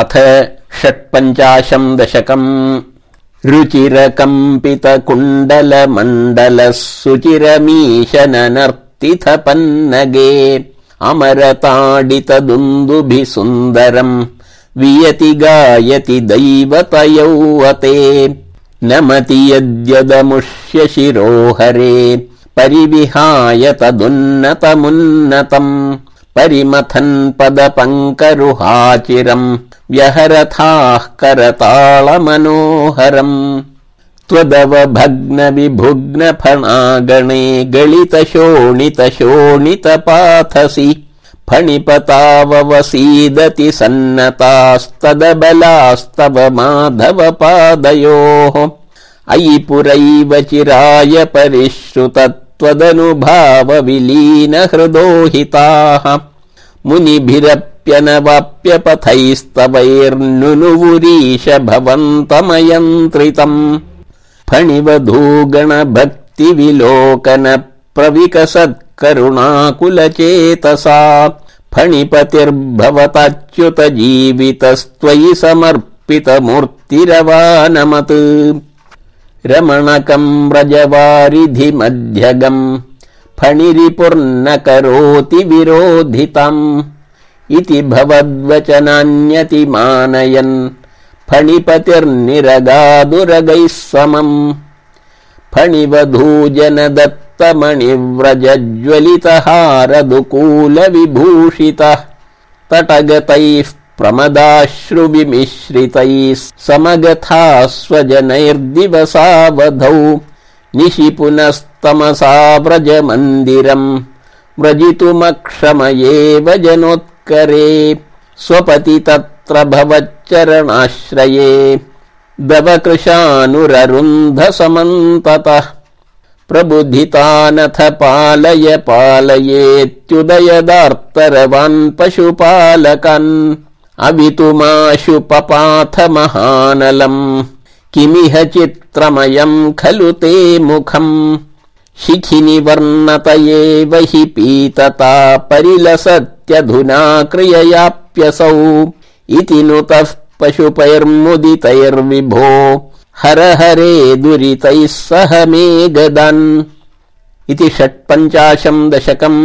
अथ षट्पञ्चाशम् दशकम् रुचिरकम्पित कुण्डल मण्डलः सुचिरमीशननर्तिथ पन्नगे अमरताडित दुन्दुभि सुन्दरम् वियति गायति दैवतयौवते। नमति यद्यदमुष्य शिरोहरे परिविहाय तदुन्नतमुन्नतम् परिमथन् पदपङ्करुहाचिरम् व्यहरथाः करताळमनोहरम् त्वदव भग्न विभुग्न फणागणे गलित शोणित पाथसि फणिपतावसीदति सन्नतास्तदबलास्तव माधव पादयोः अयि पुरैव चिराय परिश्रुत त्वदनुभाव विलीन हृदोहिताः मुनिभिरप्यनवाप्यपथैस्तवैर्नुनुवुरीश भवन्तमयन्त्रितम्। फणिवधूगण भक्ति विलोकन प्रविकसत्करुणाकुलचेतसा फणिपतिर्भवताच्युत जीवितस्त्वयि समर्पित मूर्तिरवानमत् रमणकम् व्रजवारिधि मध्यगम् फणिरिपुर्न करोति विरोधितम् इति भवद्वचनान्यतिमानयन् फणिपतिर्निरगादुरगैः समम् फणिवधूजन दत्तमणिव्रज ज्वलितहारदुकूल विभूषितः तटगतैः प्रमदाश्रुविमिश्रितैः समगथा स्वजनैर्दिवसावधौ निशि पुनस्तमसा व्रज मन्दिरम् व्रजितुमक्षमयेव जनोत्करे स्वपति तत्र भवच्चरणाश्रये दवकृशानुररुन्ध समन्ततः प्रबुद्धितानथ पालय पालयेत्युदयदार्तरवान् पशुपालकन् अवितुमाशु पपाथ महानलम् किमिह चित्रमयम् खलु ते मुखम् शिखिनि वर्णत एव हि पीतता परिलसत्यधुना क्रिययाप्यसौ इति नुतः पशुपैर्मुदितैर्विभो। हर हरे दुरितैः सह मे गदन् इति षट्पञ्चाशम् दशकम्